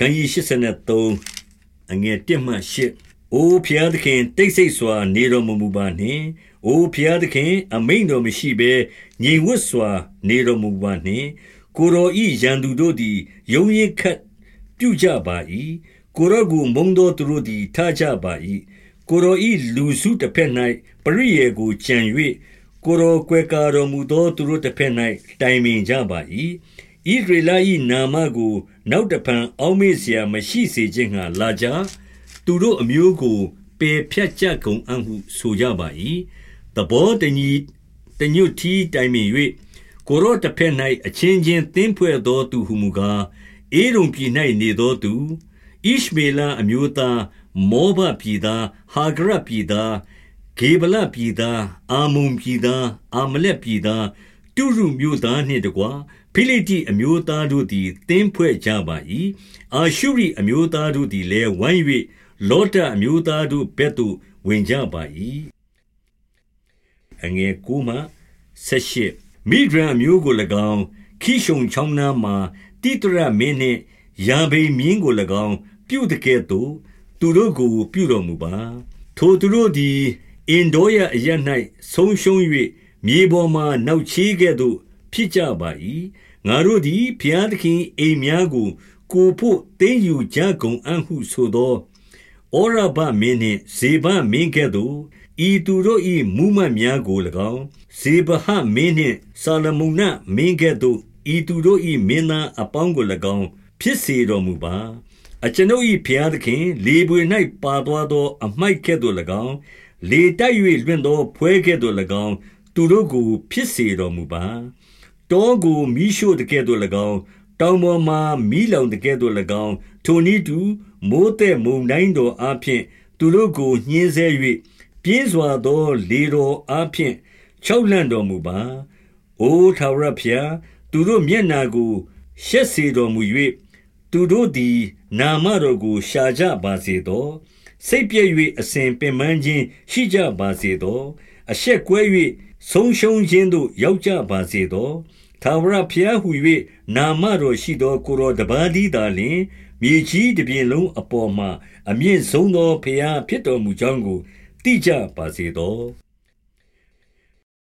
ခန်းကြီး83အငယ်1မှ8အိုဖျားသခင်တိတ်ဆိတ်စွာ နေတော်မမူပါနှင့်။အိုဖျားသခင် အမိန်တော်မရှိဘဲငြိမ်ဝတ်စွာ နေတော်မူပါနှင့်။ကိုတော်ဤရန်သူတို့သည်ယုံရင်ခတ်ပြုကြပါ၏။ကိုရောကိုမုံသောသူတို့သည်ထားကြပါ၏။ကိုတော်ဤလူစုတစ်ဖက်၌ပရိယေကိုကြံ၍ကိုတော်ကွယ်ကာတော်မူသောသူတို့တစ်ဖက်၌တိုင်ပင်ကြပါ၏ ဣဒရေလ၏နာမကို နောက်တဖန်အောက်မေ့စရာမရှိစေခြင်းငှာလာကြ။သူတို့အမျိုးကိုပယ်ဖြတ်ကြကုန်အံ့ဟုဆိုကြပါ၏။သဘောတညီတညွတ်တီတိုင်ပင်၍ကိုရော့တစ်ဖက်၌အချင်းချင်းသင်းဖွဲ့သောသူဟုမူကားအေရုံပြည်၌နေသောသူဣရှမေလအမျိုးသားမောဘပြည်သားဟာဂရပြည်သားဂေဗလပြည်သားအာမုန်ပြည်သားအာမလက်ပြည်သား တုရုမြို့သားနှင့်တကွဖိလိတိအမျိုးသားတို့သည်သင်းဖွဲ့ကြပါ၏အာရှုရိအမျိုးသားတို့သည်လည်းဝိုင်း၍လောတအမျိုးသားတို့ဘက်သို့ဝင်ကြပါ၏အငယ်ကိုမှဆက်ရှိမိဒရန်မျိုးကို၎င်းခိရှုံချောင်းနာမှာတိတရမင်းနှင့်ယာဘိမြင်းကို၎င်း ပြုတ်တဲ့ကဲ့သို့သူတို့ကိုပြုတော်မူပါ ထိုသူတို့သည်အင်ဒေါရအရ၌ဆုံးရှုံး၍ မြေပေါ်မှနောက်ချေးကဲ့သို့ ဖြစ်ကြပါ၏ငါတို့သည် ဘုရားသခင်အိမ်များကို ကိုဖို့တင်းယူကြကုန်အံ့ဟုဆိုသော ဩရဘမင်းနှင့် ဇေဘမင်းကဲ့သို့ ဤသူတို့၏မူမှတ်များကို၎င်း ဇေဘဟမင်းနှင့်ဆာလမုန်မင်းကဲ့သို့ ဤသူတို့၏မင်းသားအပေါင်းကို၎င်း ဖြစ်စေတော်မူပါ အကျွန်ုပ်၏ဘုရားသခင် လေပွေ၌ပါသွားသော အမိုက် ကဲ့သို့၎င်း လေတိုက်၍လွင့်သော ဖွဲကဲ့သို့၎င်း သူတို့ကို ဖြစ်စေတော်မူပါ တောကိုမိရှို့တကဲ့သို့၎င်း တောင်ပေါ်မှမိလောင်တကဲ့သို့၎င်း ထိုနည်းတူ မိုးတဲ့မုန်တိုင်းတော်အဖျင်သူတို့ကို ညှင်းဆဲ၍ပြင်းစွာသော လေတော်အဖျင်ချောက်လန့်တော်မူပါ အိုထာဝရဖျား သူတို့မျက်နာကို ရှက်စေတော်မူ၍သူတို့သည် နာမတော်ကို ရှာကြပါစေသော စိတ်ပြည့်၍အစဉ်ပင်ပန်းခြင်းရှိကြပါစေသော အရှက်ကွဲ၍ ဆုံးရှုံးခြင်းသို့ရောက်ကြပါစေသောထာဝရဘုရားဟု၍နာမတော်ရှိသော ကိုယ်တော်တပါးသည်သာလျှင်မြေကြီးတစ်ပြင်လုံးအပေါ်မှာ အမြင့်ဆုံးသောဘုရားဖြစ်တော်မူကြောင်းကိုသိကြပါစေသော